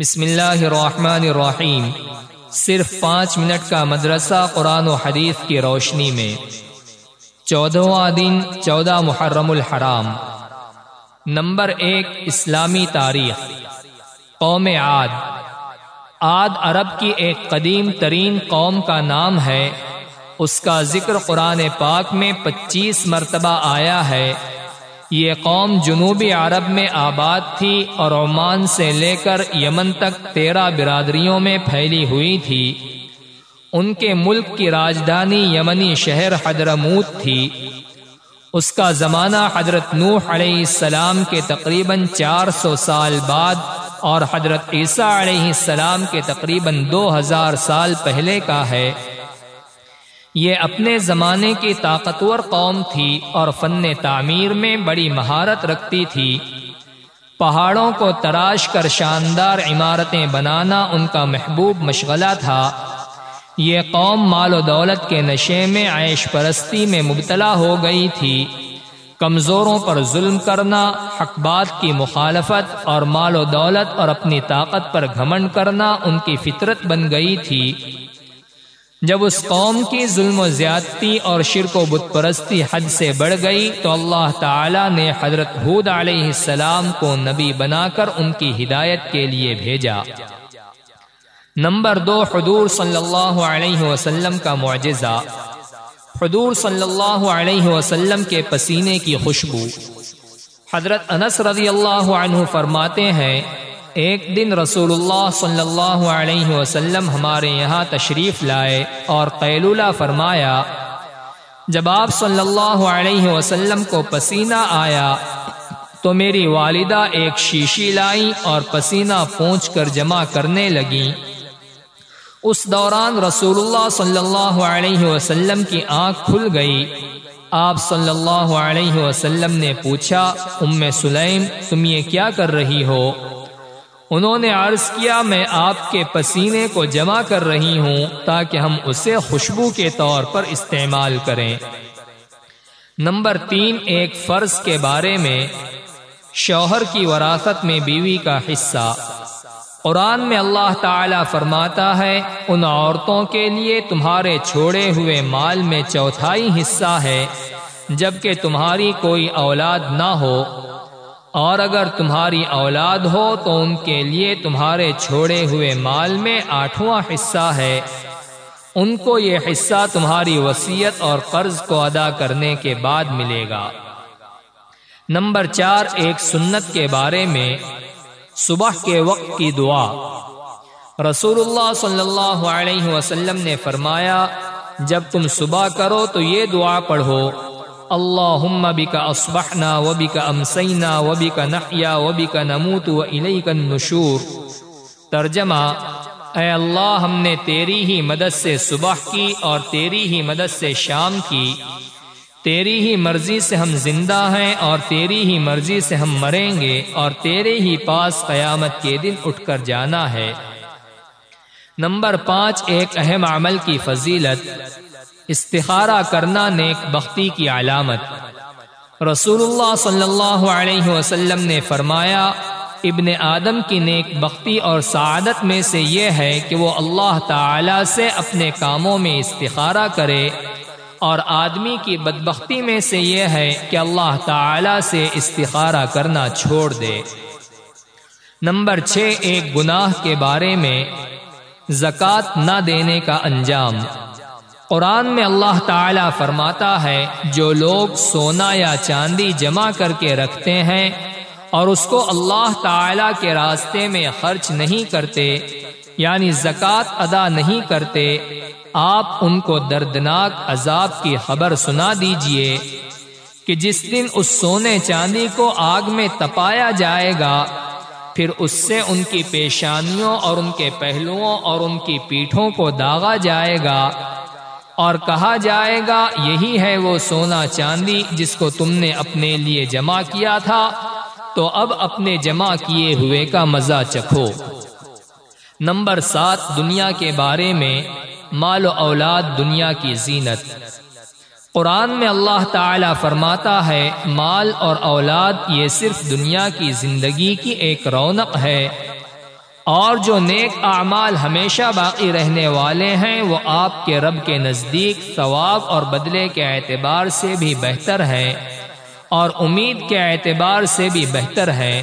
بسم اللہ الرحمن الرحیم۔ صرف پانچ منٹ کا مدرسہ قرآن و حدیث کی روشنی میں۔ چودہواں دن، چودہ محرم الحرام۔ نمبر ایک، اسلامی تاریخ۔ قوم عاد۔ عاد عرب کی ایک قدیم ترین قوم کا نام ہے۔ اس کا ذکر قرآن پاک میں پچیس مرتبہ آیا ہے۔ یہ قوم جنوبی عرب میں آباد تھی اور عمان سے لے کر یمن تک تیرہ برادریوں میں پھیلی ہوئی تھی۔ ان کے ملک کی راجدھانی یمنی شہر حضرموت تھی۔ اس کا زمانہ حضرت نوح علیہ السلام کے تقریباً چار سو سال بعد اور حضرت عیسیٰ علیہ السلام کے تقریباً دو ہزار سال پہلے کا ہے۔ یہ اپنے زمانے کی طاقتور قوم تھی اور فن تعمیر میں بڑی مہارت رکھتی تھی۔ پہاڑوں کو تراش کر شاندار عمارتیں بنانا ان کا محبوب مشغلہ تھا۔ یہ قوم مال و دولت کے نشے میں عیش پرستی میں مبتلا ہو گئی تھی۔ کمزوروں پر ظلم کرنا، حق بات کی مخالفت اور مال و دولت اور اپنی طاقت پر گھمنڈ کرنا ان کی فطرت بن گئی تھی۔ جب اس قوم کی ظلم و زیادتی اور شرک و بت پرستی حد سے بڑھ گئی تو اللہ تعالی نے حضرت حود علیہ السلام کو نبی بنا کر ان کی ہدایت کے لیے بھیجا۔ نمبر دو، حضور صلی اللہ علیہ وسلم کا معجزہ۔ حضور صلی اللہ علیہ وسلم کے پسینے کی خوشبو۔ حضرت انس رضی اللہ عنہ فرماتے ہیں ایک دن رسول اللہ صلی اللہ علیہ وسلم ہمارے یہاں تشریف لائے اور قیلولہ فرمایا، جب آپ صلی اللہ علیہ وسلم کو پسینہ آیا تو میری والدہ ایک شیشی لائی اور پسینہ پونچھ کر جمع کرنے لگی۔ اس دوران رسول اللہ صلی اللہ علیہ وسلم کی آنکھ کھل گئی۔ آپ صلی اللہ علیہ وسلم نے پوچھا، ام سلیم، تم یہ کیا کر رہی ہو؟ انہوں نے عرض کیا، میں آپ کے پسینے کو جمع کر رہی ہوں تاکہ ہم اسے خوشبو کے طور پر استعمال کریں۔ نمبر تین، ایک فرض کے بارے میں، شوہر کی وراثت میں بیوی کا حصہ۔ قرآن میں اللہ تعالی فرماتا ہے، ان عورتوں کے لیے تمہارے چھوڑے ہوئے مال میں چوتھائی حصہ ہے، جبکہ تمہاری کوئی اولاد نہ ہو۔ اور اگر تمہاری اولاد ہو تو ان کے لیے تمہارے چھوڑے ہوئے مال میں آٹھواں حصہ ہے۔ ان کو یہ حصہ تمہاری وسیعت اور قرض کو ادا کرنے کے بعد ملے گا۔ نمبر چار، ایک سنت کے بارے میں صبح کے وقت کی دعا۔ رسول اللہ صلی اللہ علیہ وسلم نے فرمایا، جب تم صبح کرو تو یہ دعا پڑھو۔ اللہم بک اصبحنا و بک امسینا و بک نموت و الیک النشور۔ ترجمہ، اے اللہ ہم نے تیری ہی مدد سے صبح کی اور تیری ہی مدد سے شام کی۔ تیری ہی مرضی سے ہم زندہ ہیں اور تیری ہی مرضی سے ہم مریں گے اور تیرے ہی پاس قیامت کے دن اٹھ کر جانا ہے۔ نمبر پانچ، ایک اہم عمل کی فضیلت۔ استخارہ کرنا نیک بختی کی علامت۔ رسول اللہ صلی اللہ علیہ وسلم نے فرمایا، ابن آدم کی نیک بختی اور سعادت میں سے یہ ہے کہ وہ اللہ تعالی سے اپنے کاموں میں استخارہ کرے۔ اور آدمی کی بدبختی میں سے یہ ہے کہ اللہ تعالی سے استخارہ کرنا چھوڑ دے۔ نمبر چھ، ایک گناہ کے بارے میں زکوٰۃ نہ دینے کا انجام۔ قرآن میں اللہ تعالی فرماتا ہے، جو لوگ سونا یا چاندی جمع کر کے رکھتے ہیں اور اس کو اللہ تعالی کے راستے میں خرچ نہیں کرتے یعنی زکوٰۃ ادا نہیں کرتے، آپ ان کو دردناک عذاب کی خبر سنا دیجیے کہ جس دن اس سونے چاندی کو آگ میں تپایا جائے گا، پھر اس سے ان کی پیشانیوں اور ان کے پہلوؤں اور ان کی پیٹھوں کو داغا جائے گا۔ اور کہا جائے گا، یہی ہے وہ سونا چاندی جس کو تم نے اپنے لیے جمع کیا تھا۔ تو اب اپنے جمع کیے ہوئے کا مزہ چکھو۔ نمبر سات، دنیا کے بارے میں مال و اولاد دنیا کی زینت۔ قرآن میں اللہ تعالی فرماتا ہے، مال اور اولاد یہ صرف دنیا کی زندگی کی ایک رونق ہے۔ اور جو نیک اعمال ہمیشہ باقی رہنے والے ہیں، وہ آپ کے رب کے نزدیک ثواب اور بدلے کے اعتبار سے بھی بہتر ہے اور امید کے اعتبار سے بھی بہتر ہے۔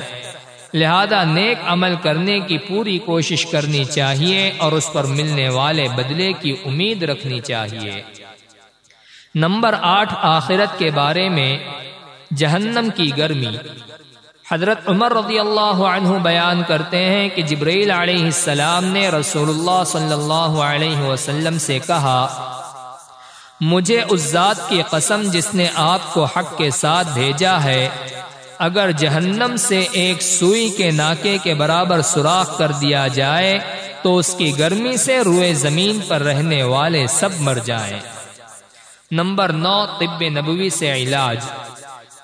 لہذا نیک عمل کرنے کی پوری کوشش کرنی چاہیے اور اس پر ملنے والے بدلے کی امید رکھنی چاہیے۔ نمبر آٹھ، آخرت کے بارے میں، جہنم کی گرمی۔ حضرت عمر رضی اللہ عنہ بیان کرتے ہیں کہ جبریل علیہ السلام نے رسول اللہ صلی اللہ علیہ وسلم سے کہا، مجھے اس ذات کی قسم جس نے آپ کو حق کے ساتھ بھیجا ہے، اگر جہنم سے ایک سوئی کے ناکے کے برابر سوراخ کر دیا جائے، تو اس کی گرمی سے روئے زمین پر رہنے والے سب مر جائیں۔ نمبر نو، طب نبوی سے علاج۔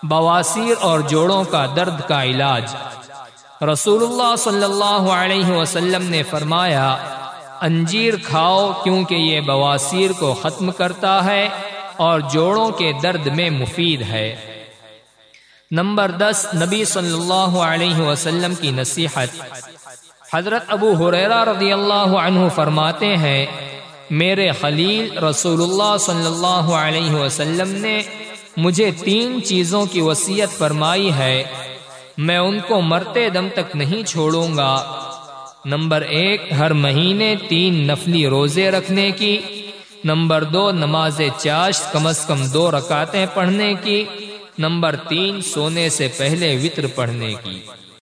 بواسیر اور جوڑوں کا درد کا علاج۔ رسول اللہ صلی اللہ علیہ وسلم نے فرمایا، انجیر کھاؤ کیونکہ یہ بواسیر کو ختم کرتا ہے اور جوڑوں کے درد میں مفید ہے۔ نمبر دس، نبی صلی اللہ علیہ وسلم کی نصیحت۔ حضرت ابو حریرہ رضی اللہ عنہ فرماتے ہیں، میرے خلیل رسول اللہ صلی اللہ علیہ وسلم نے مجھے تین چیزوں کی وصیت فرمائی ہے، میں ان کو مرتے دم تک نہیں چھوڑوں گا۔ نمبر ایک، ہر مہینے تین نفلی روزے رکھنے کی۔ نمبر دو، نماز چاشت کم از کم دو رکاتیں پڑھنے کی۔ نمبر تین، سونے سے پہلے وطر پڑھنے کی۔